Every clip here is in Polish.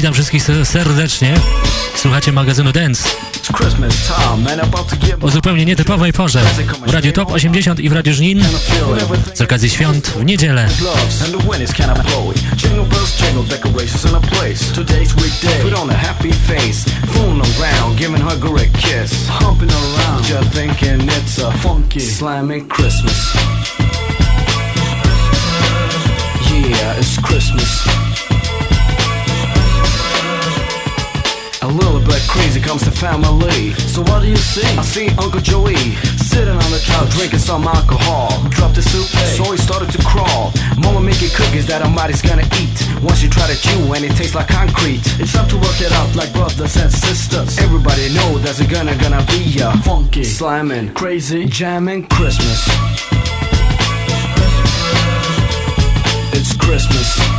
Witam wszystkich serdecznie. Słuchacie magazynu Dance. O zupełnie nietypowej porze. W Radiu Top 80 i w Radiu Żnin. Z okazji świąt w niedzielę. Yeah, it's Christmas. A little bit crazy comes the family. So what do you see? I see Uncle Joey sitting on the couch drinking some alcohol. Dropped the soup, so he started to crawl. Mama making cookies that Amari's gonna eat. Once you try to chew and it tastes like concrete. It's time to work it out like brothers and sisters. Everybody know there's gonna gonna be a funky, slamming, crazy, jamming Christmas. It's Christmas.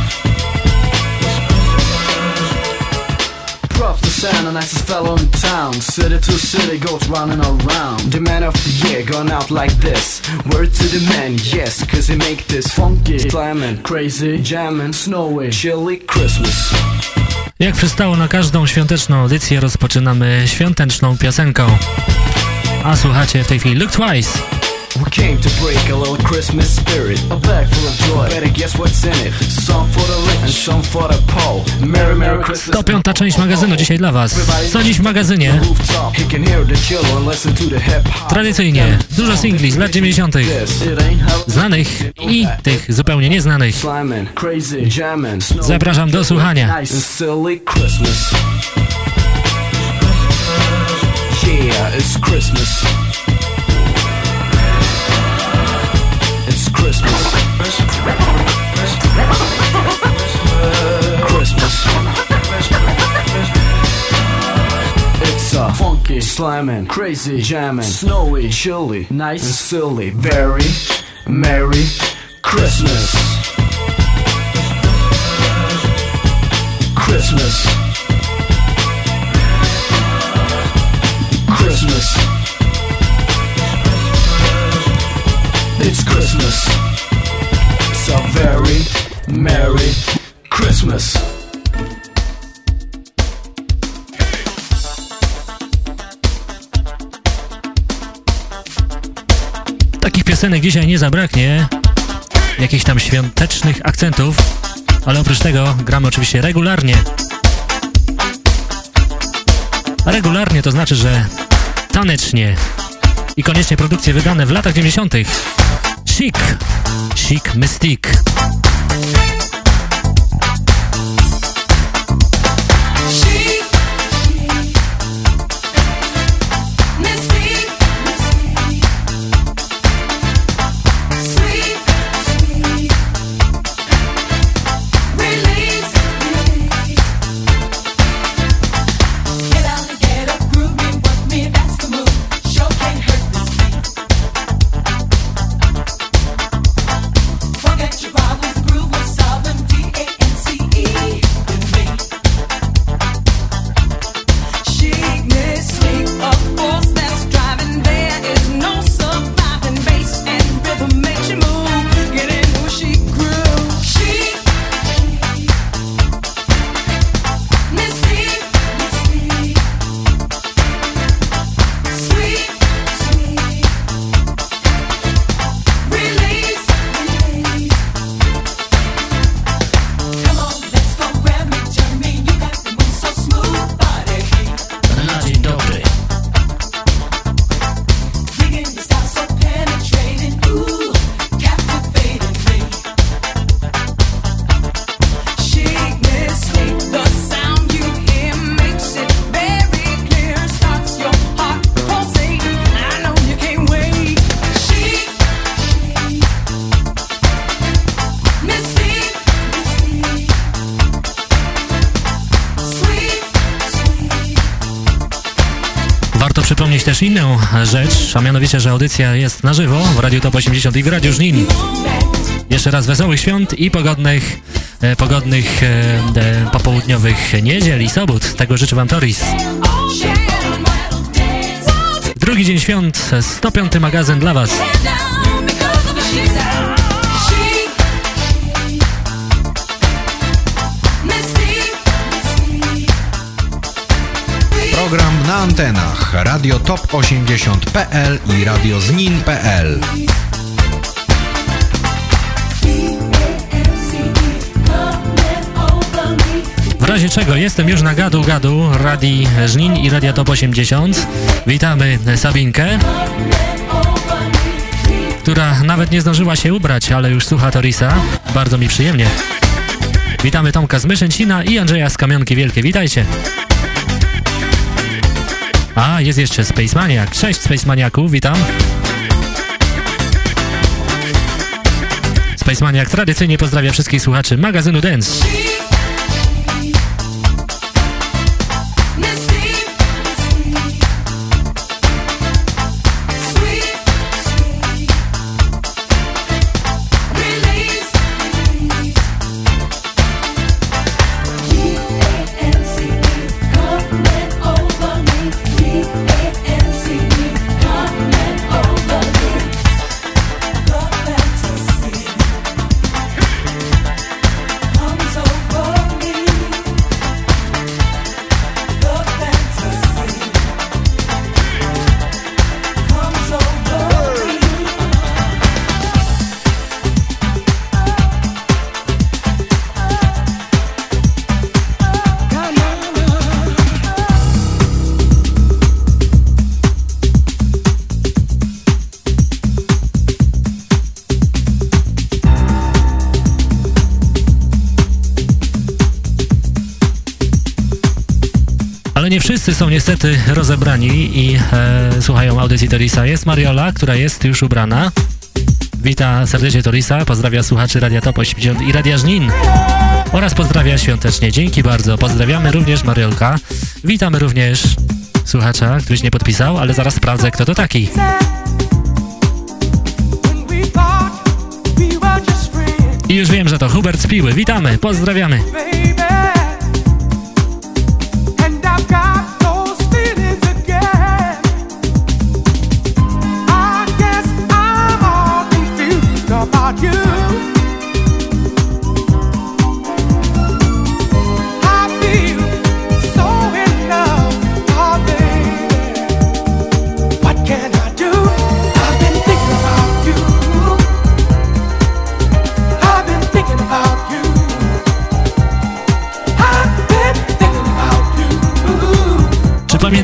Prof the nicest fellow in town. City to city goes round and around. The man of the year gone out like this. Word to the man, yes, cause he make this funky, slamming, crazy, jamming, snowy, chilly Christmas. Jak przystało na każdą świąteczną audycję, rozpoczynamy świąteczną piosenką. A słuchacie w tej chwili Look Twice. We came to break a little Christmas spirit. A bag full of joy. Better guess what's in it. Some for the rich and some for the poor. Merry, Merry Christmas. To piąta część magazynu dzisiaj dla Was. Co dziś w magazynie? Tradycyjnie dużo singli z lat 90. Znanych i tych zupełnie nieznanych. Zapraszam do słuchania. Yeah, it's Christmas. Christmas. Christmas. It's a funky, slamming, crazy, jamming, snowy, chilly, nice and silly, very merry Christmas. Christmas. Christmas. It's Christmas. A very merry Christmas. Takich piosenek dzisiaj nie zabraknie. Jakichś tam świątecznych akcentów. Ale oprócz tego gramy oczywiście regularnie. A regularnie to znaczy, że tanecznie. I koniecznie produkcje wydane w latach 90. Chic. Chic Mystique. Inną rzecz, a mianowicie, że audycja jest na żywo w Radiu Top 80 i w Radiu Żnin. Jeszcze raz wesołych świąt i pogodnych, e, pogodnych e, e, popołudniowych niedziel i sobot. Tego życzę Wam Toris. Drugi dzień świąt, 105 magazyn dla Was. Program na antenach Radio Top 80.pl i Radio Znin.pl. W razie czego jestem już na gadu gadu Radi Żnin i Radia Top 80. Witamy Sabinkę, która nawet nie zdążyła się ubrać, ale już słucha Torisa. Bardzo mi przyjemnie. Witamy Tomka z Myszęcina i Andrzeja z Kamionki Wielkie. Witajcie. A, jest jeszcze Space Maniac. Cześć Space Maniaku, witam. Space Maniac tradycyjnie pozdrawia wszystkich słuchaczy magazynu Dance. Niestety rozebrani i e, słuchają audycji Torisa. Jest Mariola, która jest już ubrana. Wita serdecznie Torisa, pozdrawia słuchaczy Radia Top 80 i Radia Żnin oraz pozdrawia świątecznie. Dzięki bardzo. Pozdrawiamy również Mariolka. Witamy również słuchacza, któryś nie podpisał, ale zaraz sprawdzę, kto to taki. I już wiem, że to Hubert Spiły. Witamy, pozdrawiamy.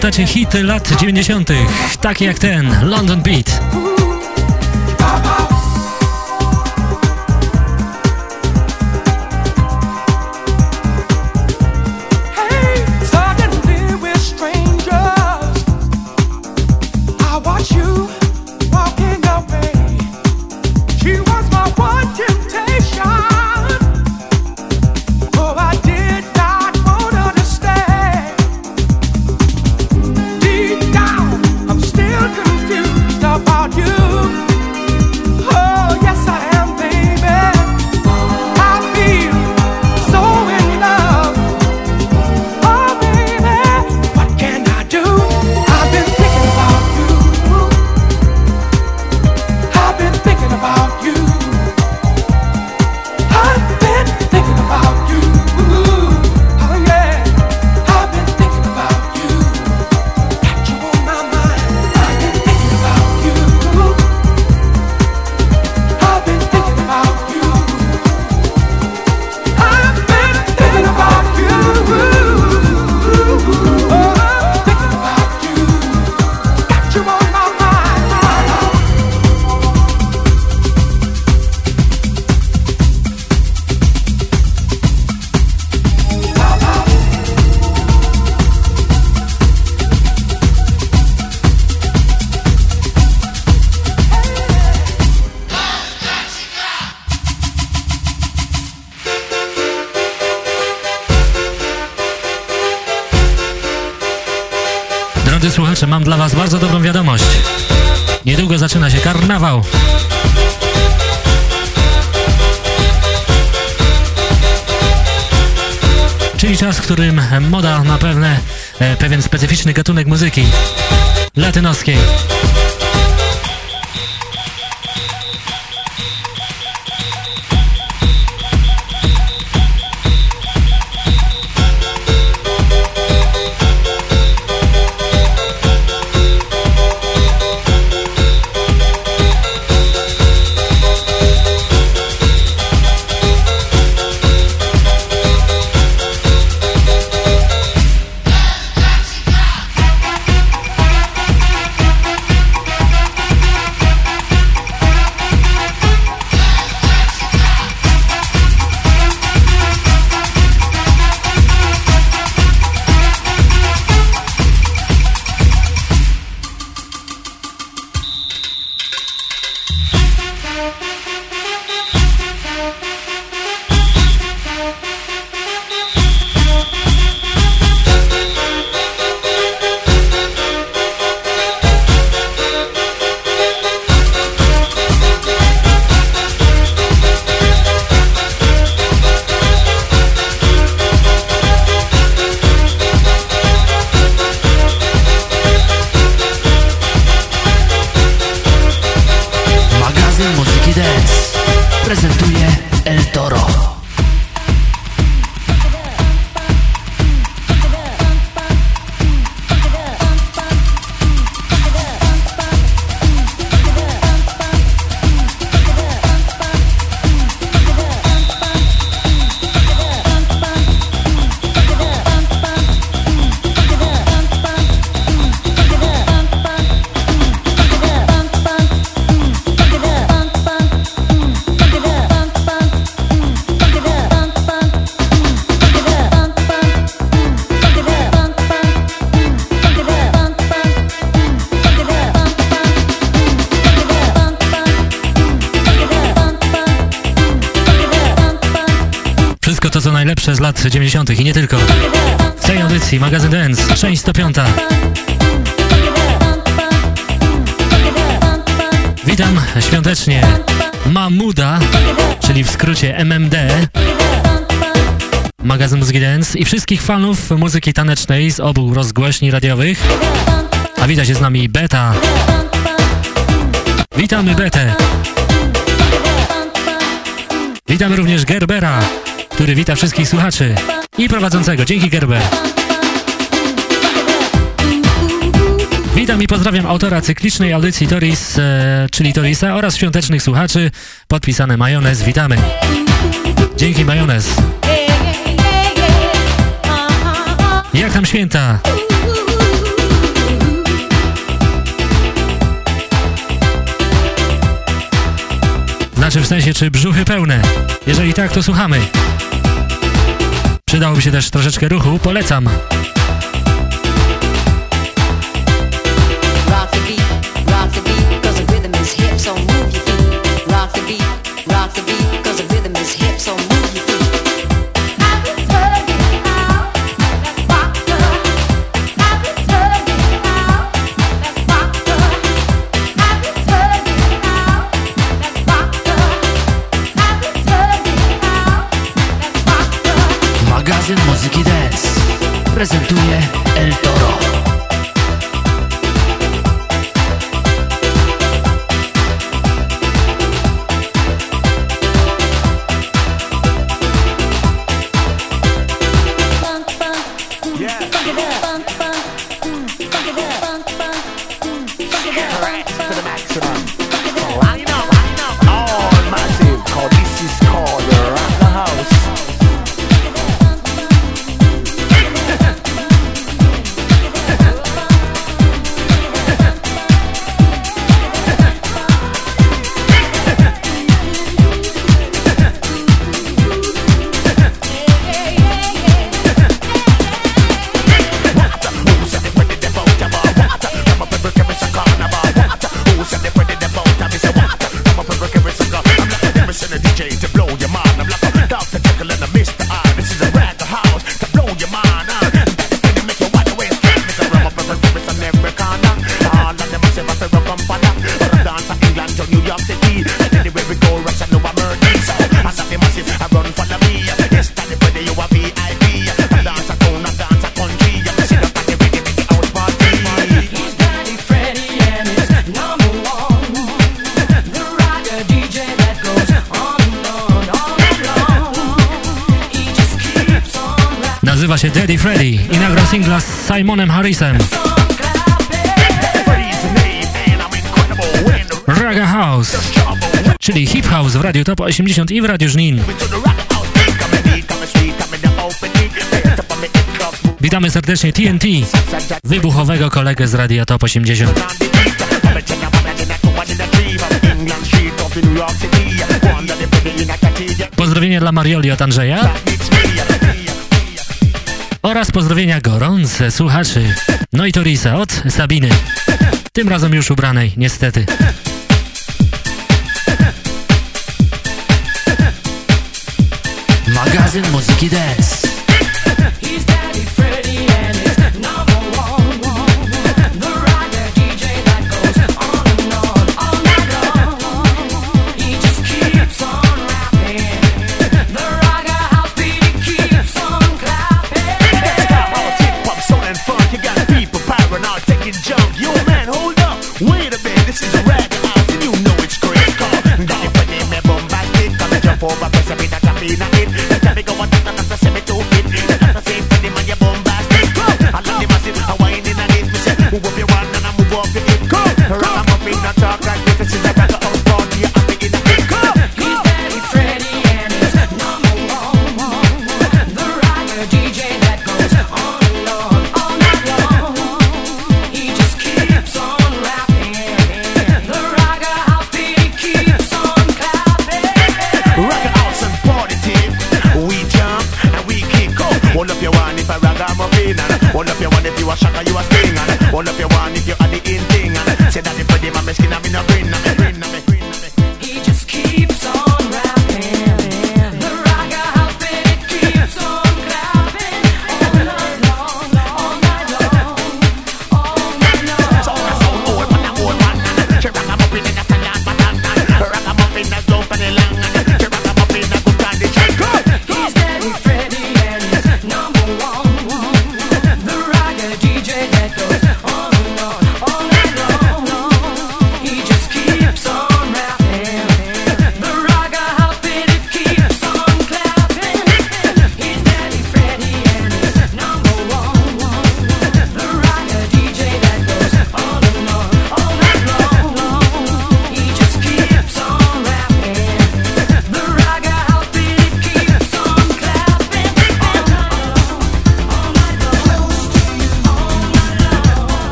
Pamiętacie hity lat 90., takie jak ten London Beat. Was bardzo dobrą wiadomość. Niedługo zaczyna się karnawał. Czyli czas, w którym moda na pewne, e, pewien specyficzny gatunek muzyki latynoskiej. Z lat 90. i nie tylko. W tej audycji magazyn Dance, część 105. Witam świątecznie Mamuda, czyli w skrócie MMD, magazyn Muzyki Dance i wszystkich fanów muzyki tanecznej z obu rozgłośni radiowych. A wita się z nami Beta. Witamy Betę. Witamy również Gerbera który wita wszystkich słuchaczy i prowadzącego. Dzięki Gerber. Witam i pozdrawiam autora cyklicznej audycji Toris, e, czyli Torisa oraz świątecznych słuchaczy. Podpisane Majonez. Witamy. Dzięki Majonez. Jak tam święta? Znaczy w sensie, czy brzuchy pełne? Jeżeli tak, to słuchamy. Przydałoby się też troszeczkę ruchu, polecam. Prezentuje Daddy Freddy i nagrał singla z Simonem Harrisem. Raga House, czyli Hip House w Radiu Top 80 i w Radiu Żnin. Witamy serdecznie TNT, wybuchowego kolegę z Radia Top 80. Pozdrowienia dla Marioli od Andrzeja. Oraz pozdrowienia gorące słuchaczy. No i Torisa od Sabiny. Tym razem już ubranej, niestety. Magazyn muzyki dance.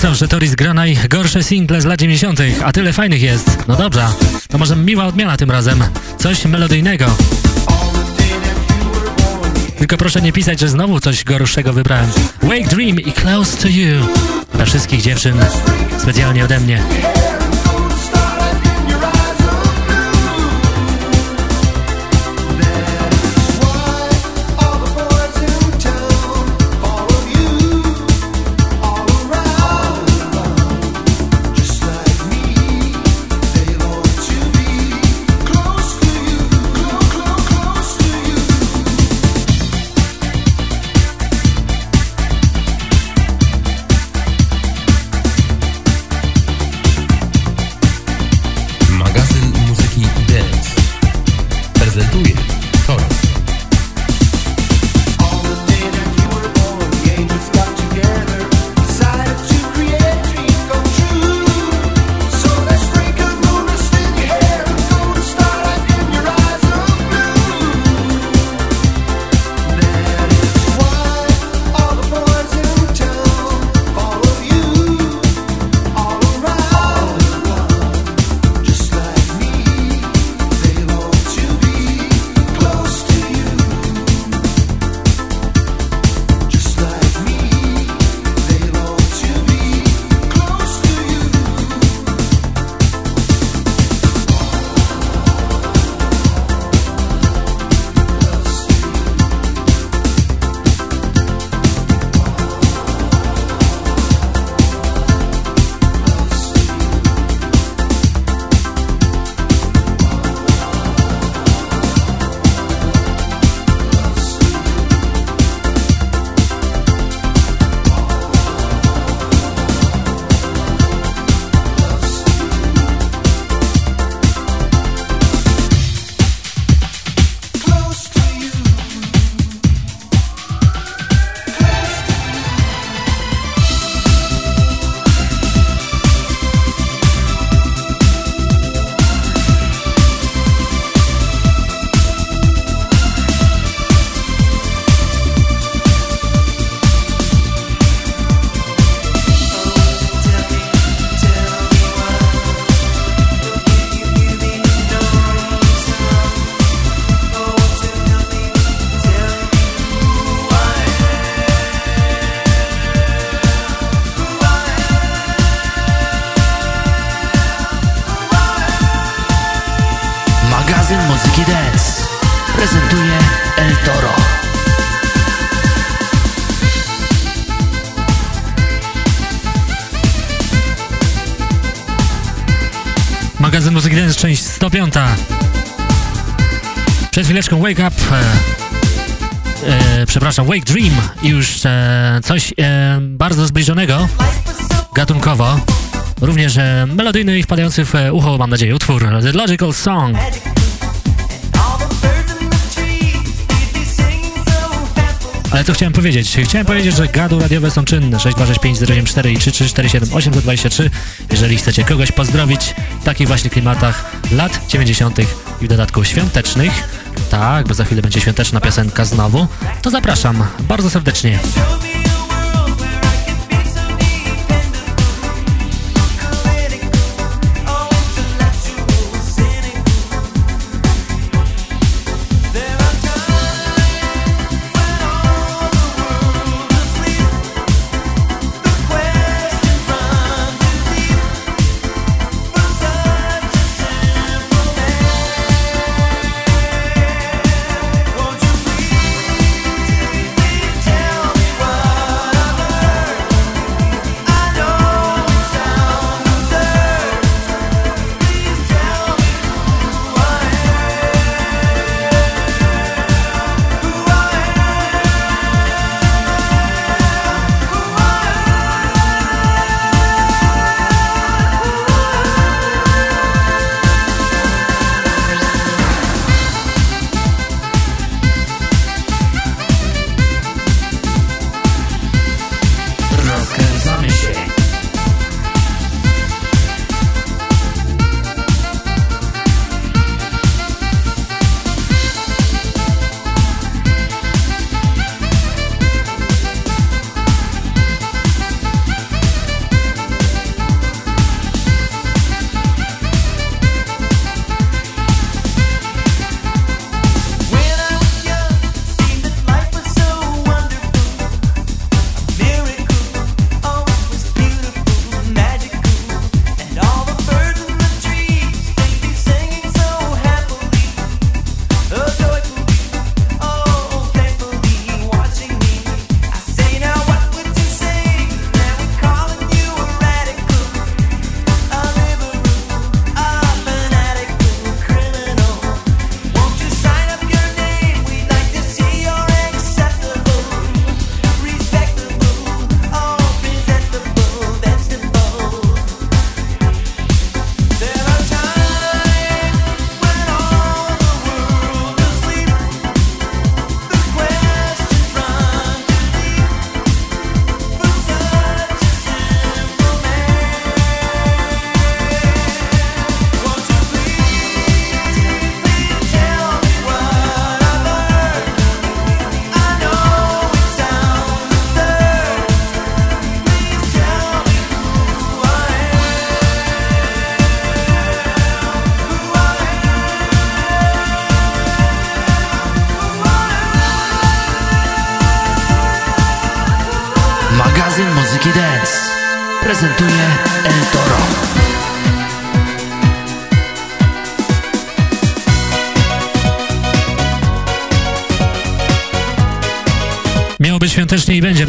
Że Toris gra najgorsze single z lat 90., a tyle fajnych jest. No dobrze, to może miła odmiana tym razem. Coś melodyjnego. Tylko proszę nie pisać, że znowu coś gorszego wybrałem. Wake Dream i Close to You. Dla wszystkich dziewczyn, specjalnie ode mnie. Wake Up, e, e, przepraszam, Wake Dream i już e, coś e, bardzo zbliżonego gatunkowo, również e, melodyjny i wpadający w ucho, mam nadzieję, utwór The Logical Song. Ale co chciałem powiedzieć? Chciałem powiedzieć, że gadu radiowe są czynne 6265 074 i 3347 823 Jeżeli chcecie kogoś pozdrowić w takich właśnie klimatach lat 90. i w dodatku świątecznych tak, bo za chwilę będzie świąteczna piosenka znowu, to zapraszam bardzo serdecznie.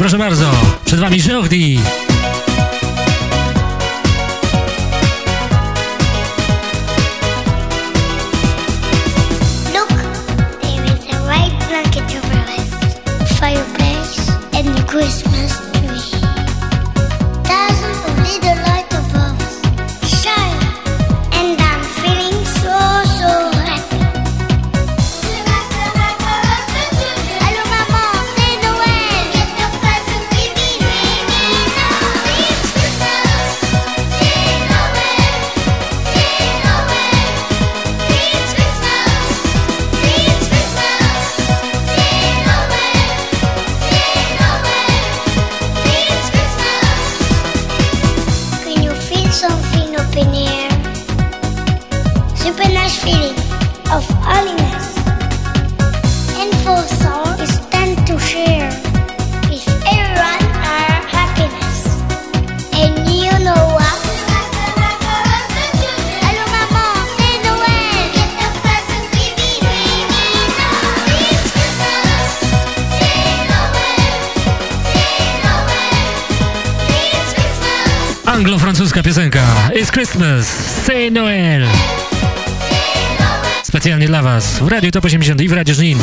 Proszę bardzo, Polska piosenka It's Christmas, Say Noel. Specjalnie dla Was w Radio Top 80 i w Radio Żnin.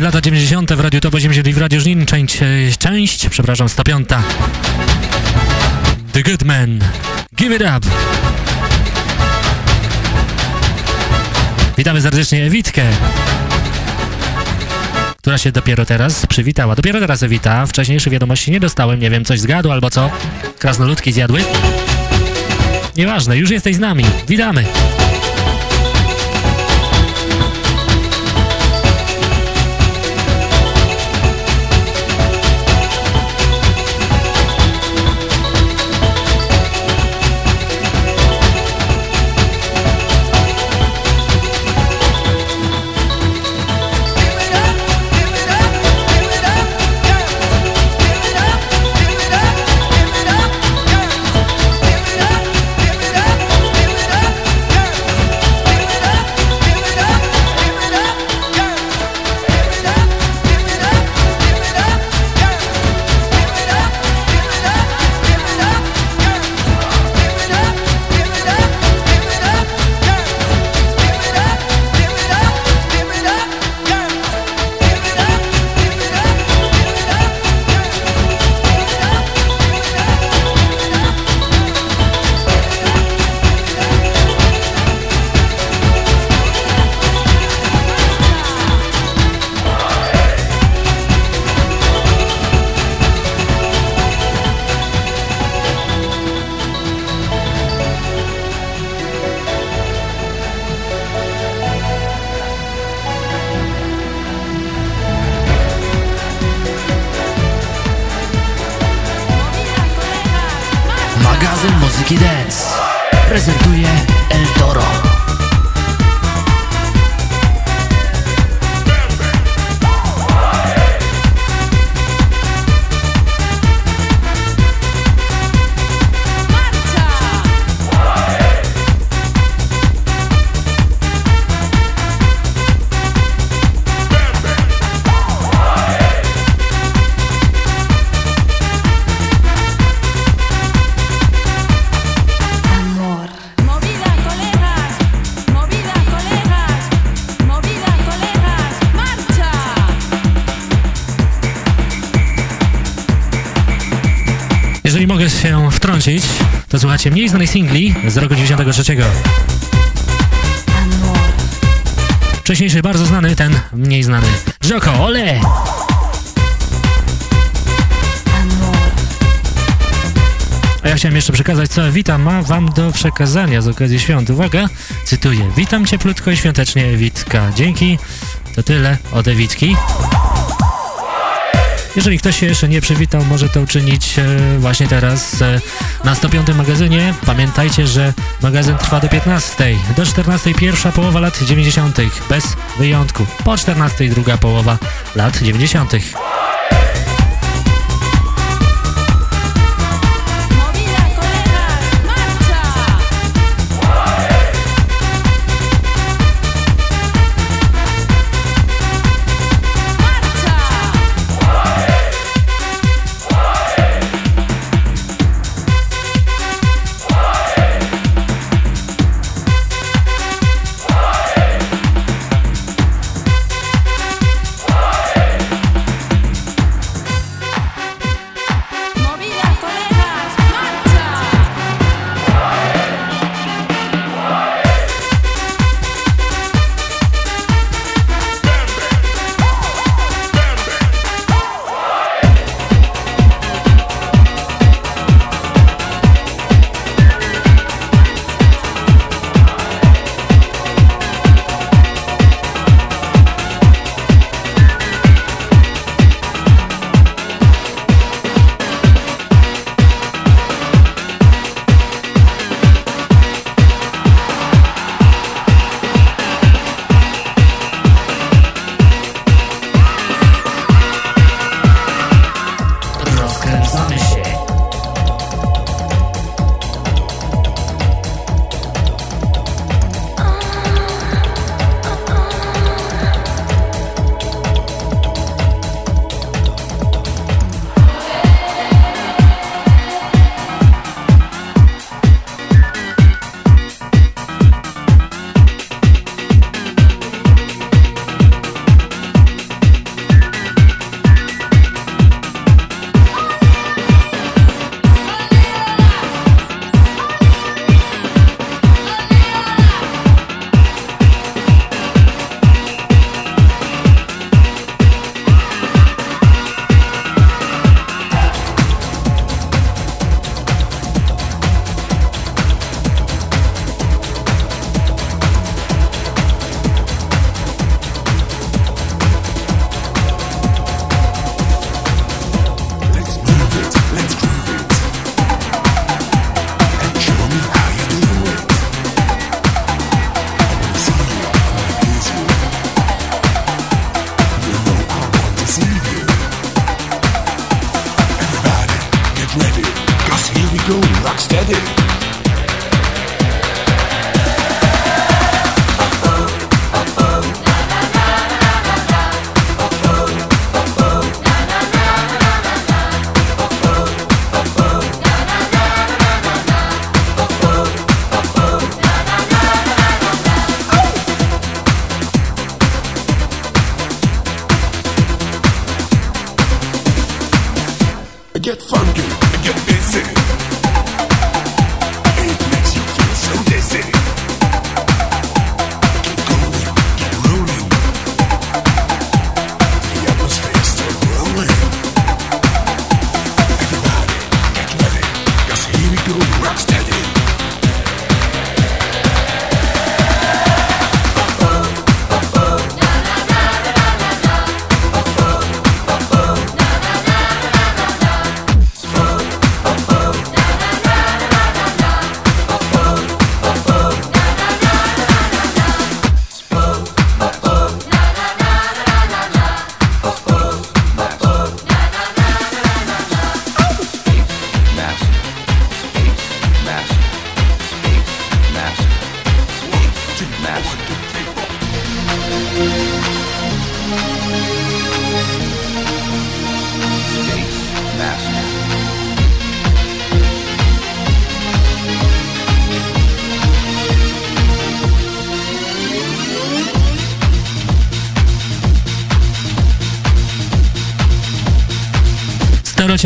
Lata 90. w Radiu Top 80 i w Radiu Żnin, część, część, przepraszam, 105. The Good Man, Give It Up. Witamy serdecznie Ewitkę, która się dopiero teraz przywitała. Dopiero teraz wita. Wcześniejszej wiadomości nie dostałem, nie wiem, coś zgadł albo co. Krasnoludki zjadły. Nieważne, już jesteś z nami. Witamy. Mniej znanej singli z roku 93. Wcześniejszy bardzo znany, ten mniej znany. Joko, ole! A ja chciałem jeszcze przekazać, co Witam ma wam do przekazania z okazji świąt. Uwaga, cytuję. Witam cieplutko i świątecznie, Ewitka. Dzięki, to tyle od Ewitki. Jeżeli ktoś się jeszcze nie przywitał, może to uczynić e, właśnie teraz e, na 105 magazynie. Pamiętajcie, że magazyn trwa do 15. Do 14 pierwsza połowa lat 90. bez wyjątku. Po 14 druga połowa lat 90. rock steady.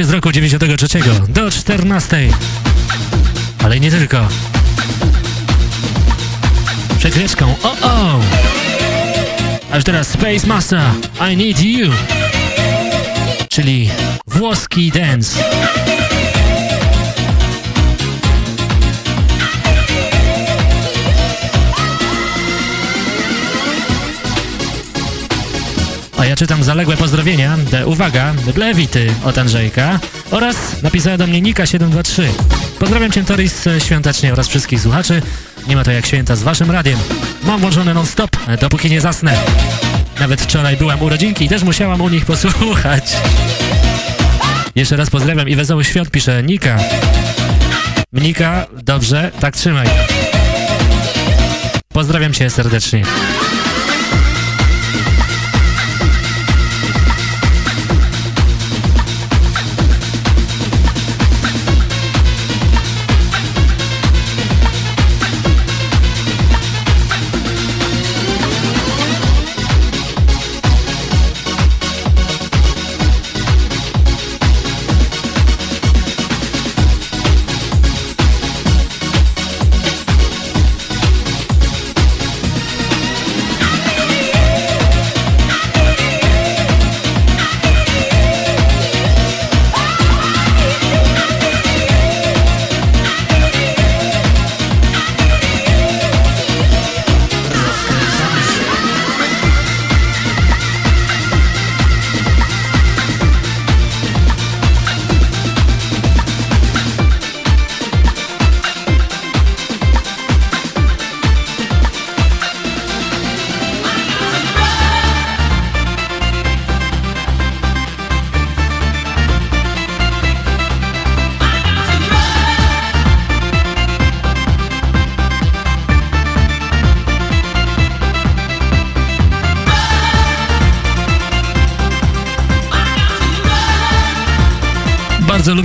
Z roku 93 do 14. Ale nie tylko. Przed chwileczką, o o! Aż teraz Space Master, I Need You. Czyli włoski dance. Czytam zaległe pozdrowienia, uwaga, Blewity od Andrzejka oraz napisała do mnie Nika723. Pozdrawiam Cię Toris świątecznie oraz wszystkich słuchaczy. Nie ma to jak święta z Waszym radiem. Mam włączony non-stop, dopóki nie zasnę. Nawet wczoraj byłam urodzinki i też musiałam u nich posłuchać. Jeszcze raz pozdrawiam i wesoły świąt pisze Nika. Nika, dobrze, tak trzymaj. Pozdrawiam Cię serdecznie.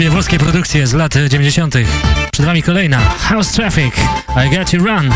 Włoskie produkcje z lat 90. Przed Wami kolejna House Traffic I Got You Run.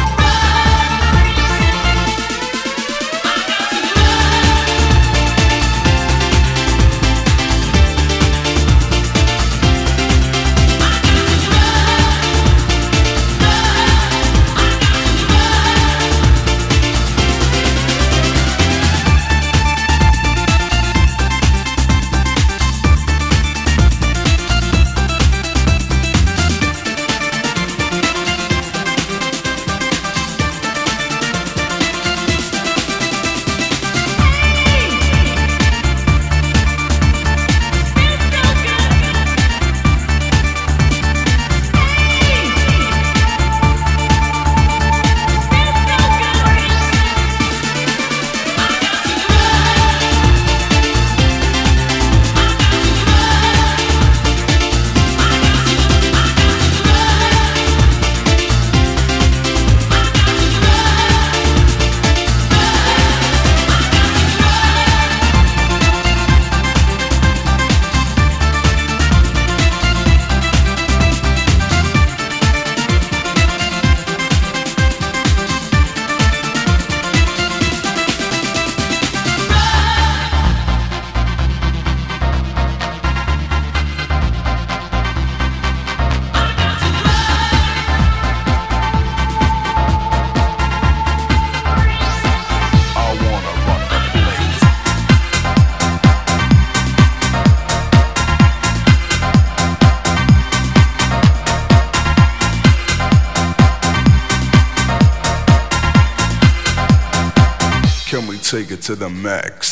Take it to the max.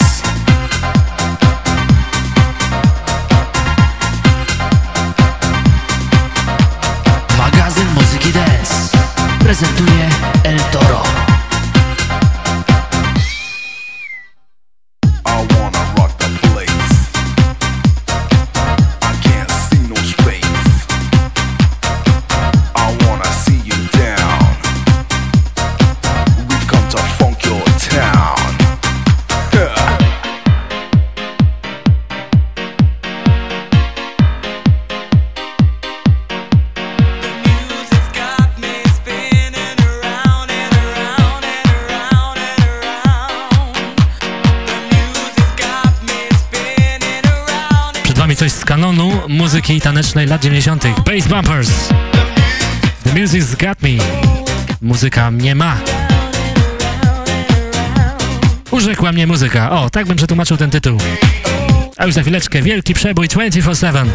Magazyn Muzyki Dance prezentuje muzyki tanecznej lat 90. Bass Bumpers. The Music's Got Me. Muzyka mnie ma. Urzekła mnie muzyka. O, tak bym przetłumaczył ten tytuł. A już za chwileczkę wielki przebój 24-7.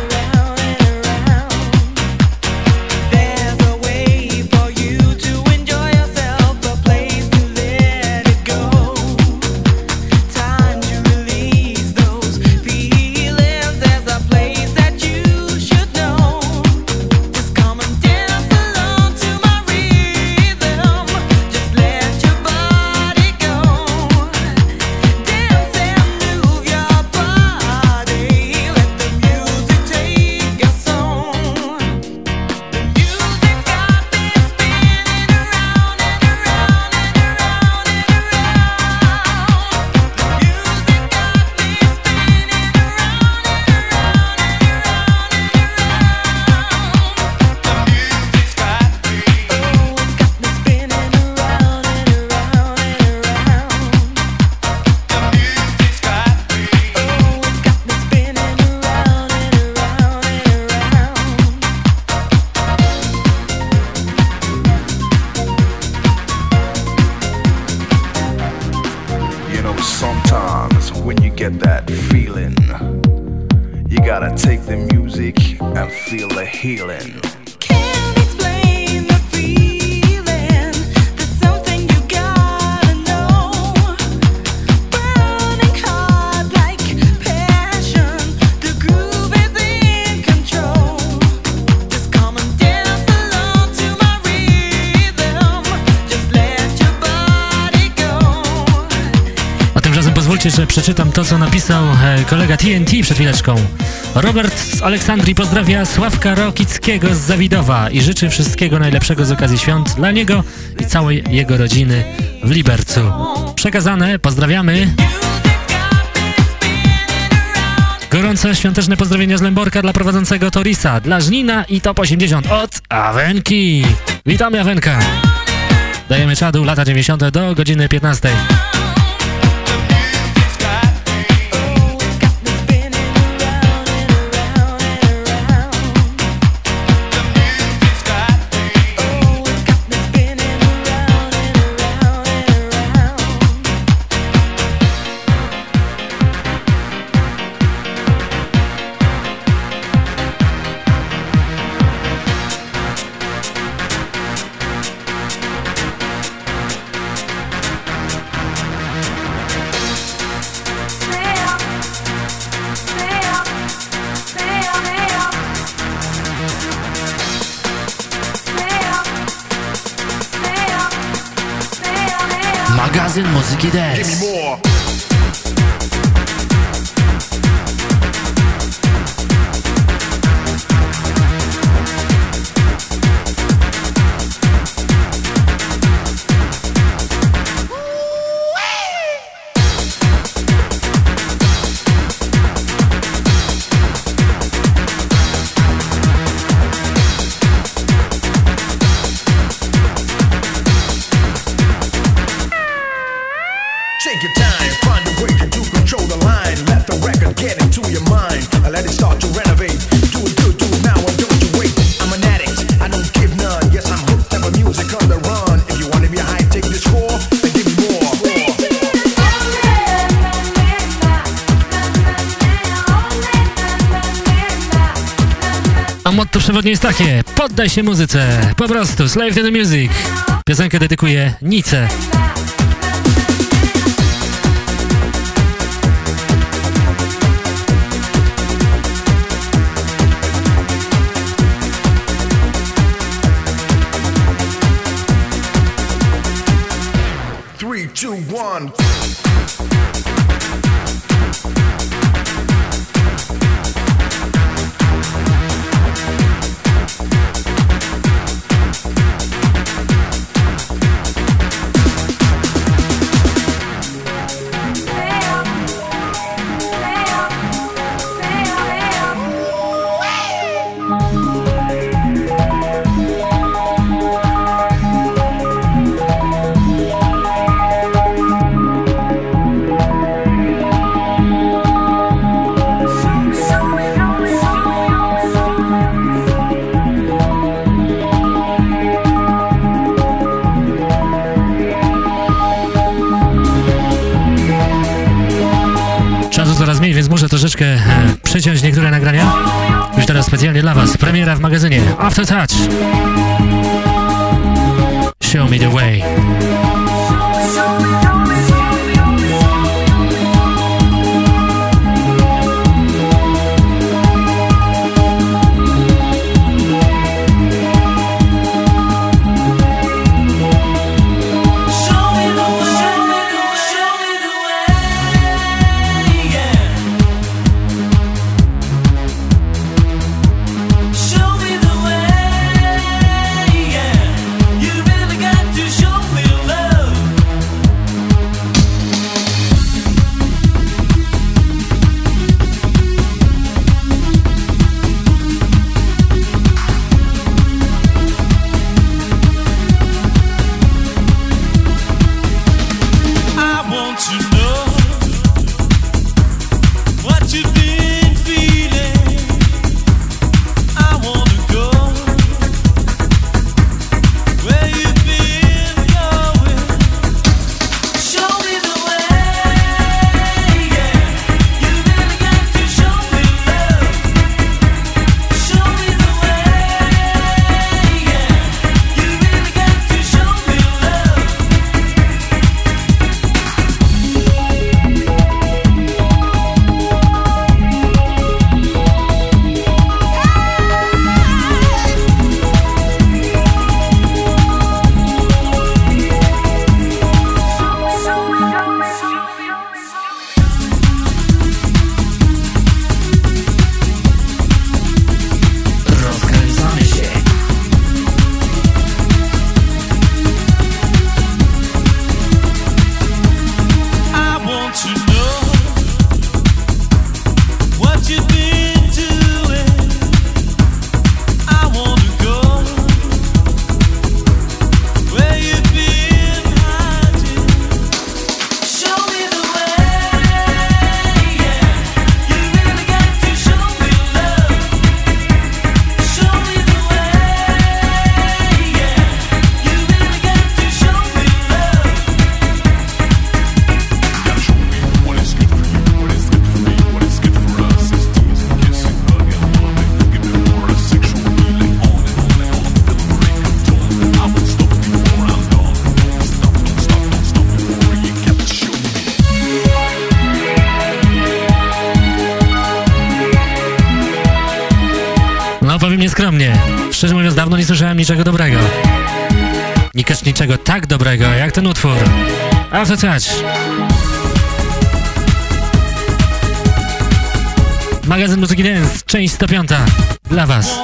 Przeczytam to, co napisał e, kolega TNT przed chwileczką. Robert z Aleksandrii pozdrawia Sławka Rokickiego z Zawidowa i życzy wszystkiego najlepszego z okazji świąt dla niego i całej jego rodziny w Libercu. Przekazane, pozdrawiamy. Gorące świąteczne pozdrowienia z Lęborka dla prowadzącego Torisa, dla Żnina i Top 80 od Awenki. Witamy Awenka. Dajemy czadu lata 90 do godziny 15. przewodnie jest takie, poddaj się muzyce, po prostu, slave to the music. Piosenkę dedykuję Nice. Przeciąć niektóre nagrania. Już teraz specjalnie dla Was. Premiera w magazynie After Touch. Show me the way. Niczego dobrego. Nikasz niczego tak dobrego, jak ten utwór. After Touch. Magazyn Muzyki Dance, część 105. Dla Was.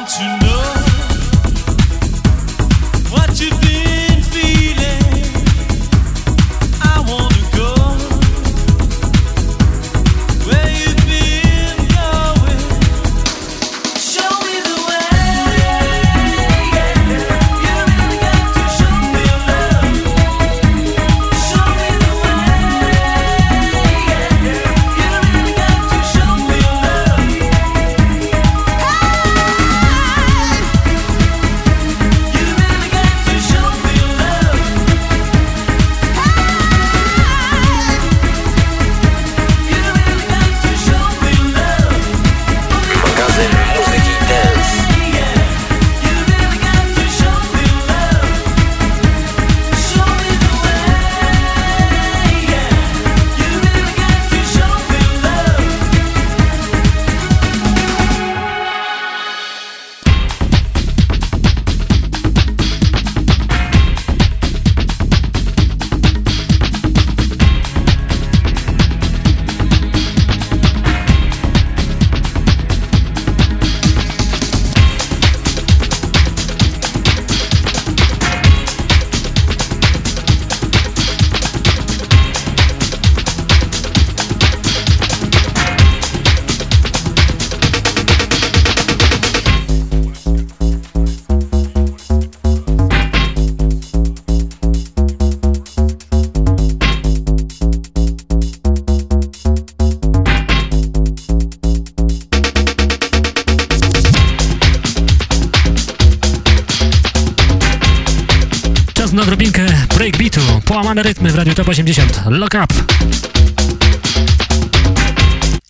Top 80. Lock up.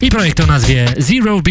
i projekt o nazwie Zero B.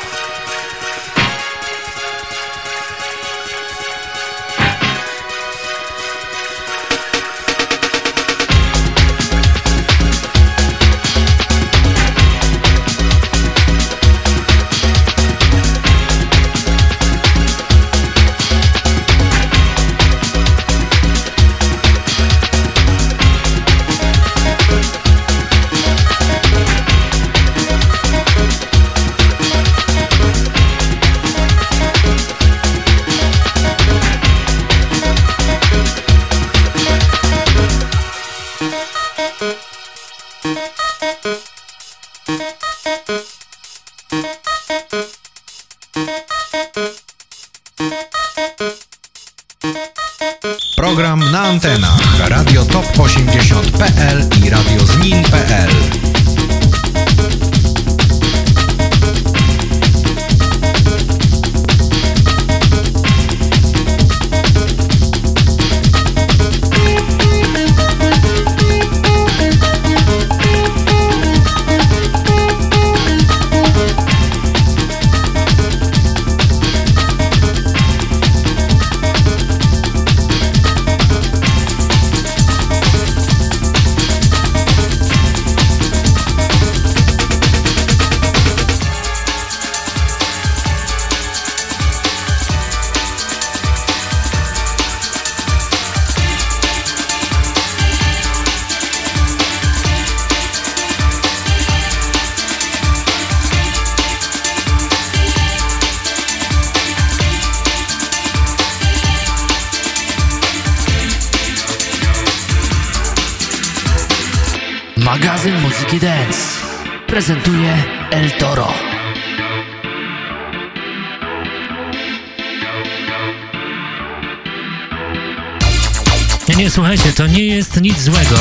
Nic złego.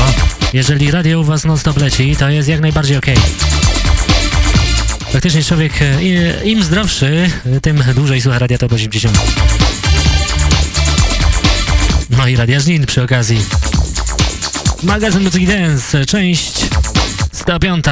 Jeżeli radio u was non-stop leci, to jest jak najbardziej ok. Faktycznie człowiek, e, im zdrowszy, tym dłużej słucha Radia Top 80. No i Radia Żnin przy okazji. Magazyn Muzyki Dance, część 105.